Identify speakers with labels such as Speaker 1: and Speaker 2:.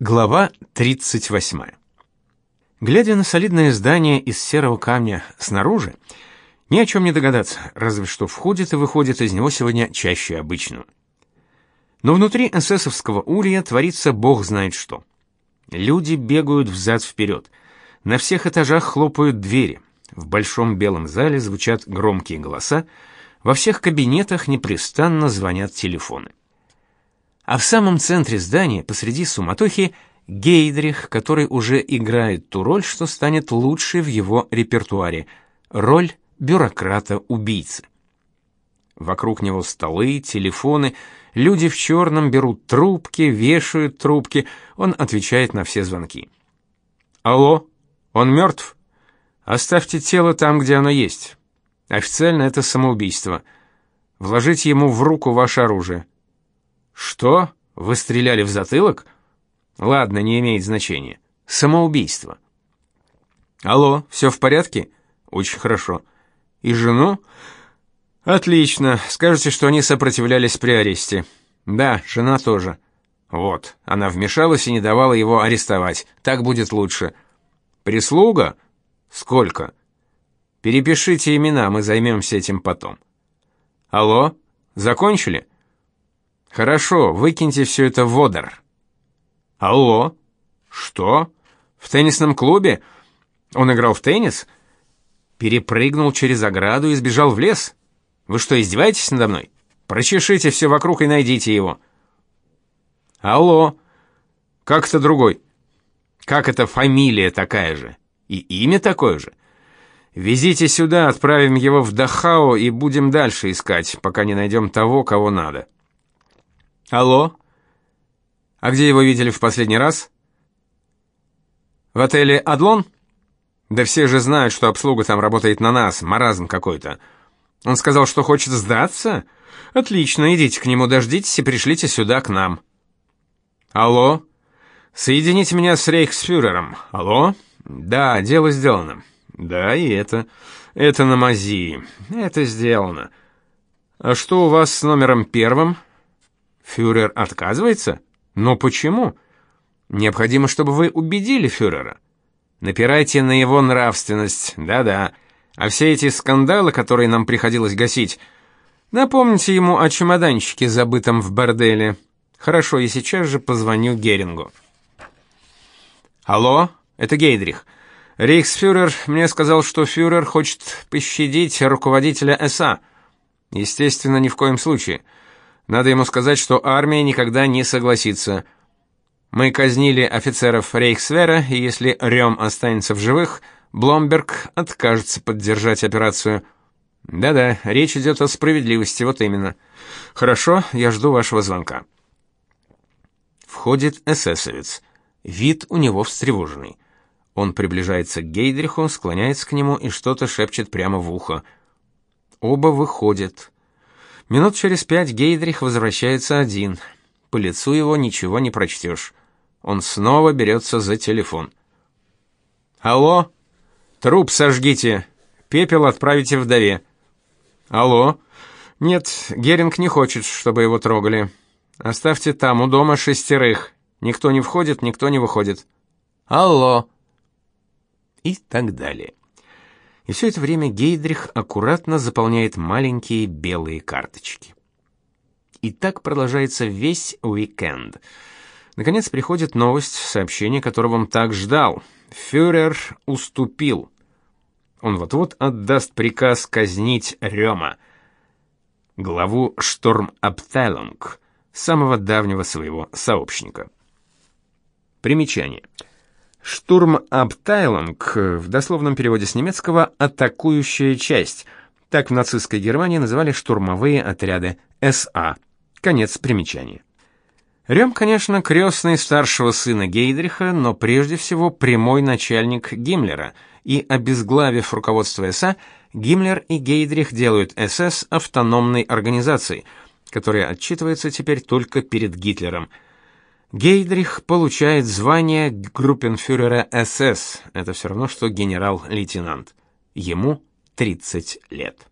Speaker 1: Глава 38. Глядя на солидное здание из серого камня снаружи, ни о чем не догадаться, разве что входит и выходит из него сегодня чаще обычного. Но внутри эсэсовского улья творится бог знает что. Люди бегают взад-вперед. На всех этажах хлопают двери. В большом белом зале звучат громкие голоса. Во всех кабинетах непрестанно звонят телефоны. А в самом центре здания, посреди суматохи, Гейдрих, который уже играет ту роль, что станет лучшей в его репертуаре роль бюрократа-убийцы. Вокруг него столы, телефоны, люди в черном берут трубки, вешают трубки, он отвечает на все звонки. Алло, он мертв? Оставьте тело там, где оно есть. Официально это самоубийство. Вложите ему в руку ваше оружие. Что? Вы стреляли в затылок? Ладно, не имеет значения. Самоубийство. Алло, все в порядке? Очень хорошо. И жену? Отлично. Скажете, что они сопротивлялись при аресте. Да, жена тоже. Вот. Она вмешалась и не давала его арестовать. Так будет лучше. Прислуга? Сколько? Перепишите имена, мы займемся этим потом. Алло? Закончили? Хорошо, выкиньте все это в водор. Алло. Что? В теннисном клубе? Он играл в теннис? Перепрыгнул через ограду и сбежал в лес? Вы что, издеваетесь надо мной? Прочешите все вокруг и найдите его. Алло. Как это другой? Как это фамилия такая же? И имя такое же? Везите сюда, отправим его в Дахау и будем дальше искать, пока не найдем того, кого надо. Алло? А где его видели в последний раз? В отеле Адлон? Да все же знают, что обслуга там работает на нас, маразм какой-то. Он сказал, что хочет сдаться? Отлично, идите к нему, дождитесь и пришлите сюда к нам. Алло? Соедините меня с рейхсфюрером. Алло? Да, дело сделано. Да, и это. Это на мази. Это сделано. А что у вас с номером первым? Фюрер отказывается? Но почему? Необходимо, чтобы вы убедили фюрера. Напирайте на его нравственность. Да-да. А все эти скандалы, которые нам приходилось гасить, напомните ему о чемоданчике, забытом в борделе. Хорошо, я сейчас же позвоню Герингу. Алло, это Гейдрих. Рейхсфюрер мне сказал, что фюрер хочет пощадить руководителя СА. Естественно, ни в коем случае. Надо ему сказать, что армия никогда не согласится. Мы казнили офицеров Рейхсвера, и если Рем останется в живых, Бломберг откажется поддержать операцию. Да-да, речь идет о справедливости, вот именно. Хорошо, я жду вашего звонка. Входит эсэсовец. Вид у него встревоженный. Он приближается к Гейдриху, склоняется к нему и что-то шепчет прямо в ухо. Оба выходят. Минут через пять Гейдрих возвращается один. По лицу его ничего не прочтешь. Он снова берется за телефон. Алло. Труп сожгите. Пепел отправите вдове. Алло. Нет, Геринг не хочет, чтобы его трогали. Оставьте там у дома шестерых. Никто не входит, никто не выходит. Алло. И так далее. И все это время Гейдрих аккуратно заполняет маленькие белые карточки. И так продолжается весь уикенд. Наконец приходит новость, сообщение которого он так ждал. Фюрер уступил. Он вот-вот отдаст приказ казнить Рёма, главу Штормабтейлунг, самого давнего своего сообщника. Примечание. Штурмабтейлунг в дословном переводе с немецкого атакующая часть. Так в нацистской Германии называли штурмовые отряды СА. Конец примечания. Рем, конечно, крестный старшего сына Гейдриха, но прежде всего прямой начальник Гиммлера, и обезглавив руководство СА, Гиммлер и Гейдрих делают СС автономной организацией, которая отчитывается теперь только перед Гитлером – Гейдрих получает звание группенфюрера СС. Это все равно что генерал-лейтенант. Ему 30 лет.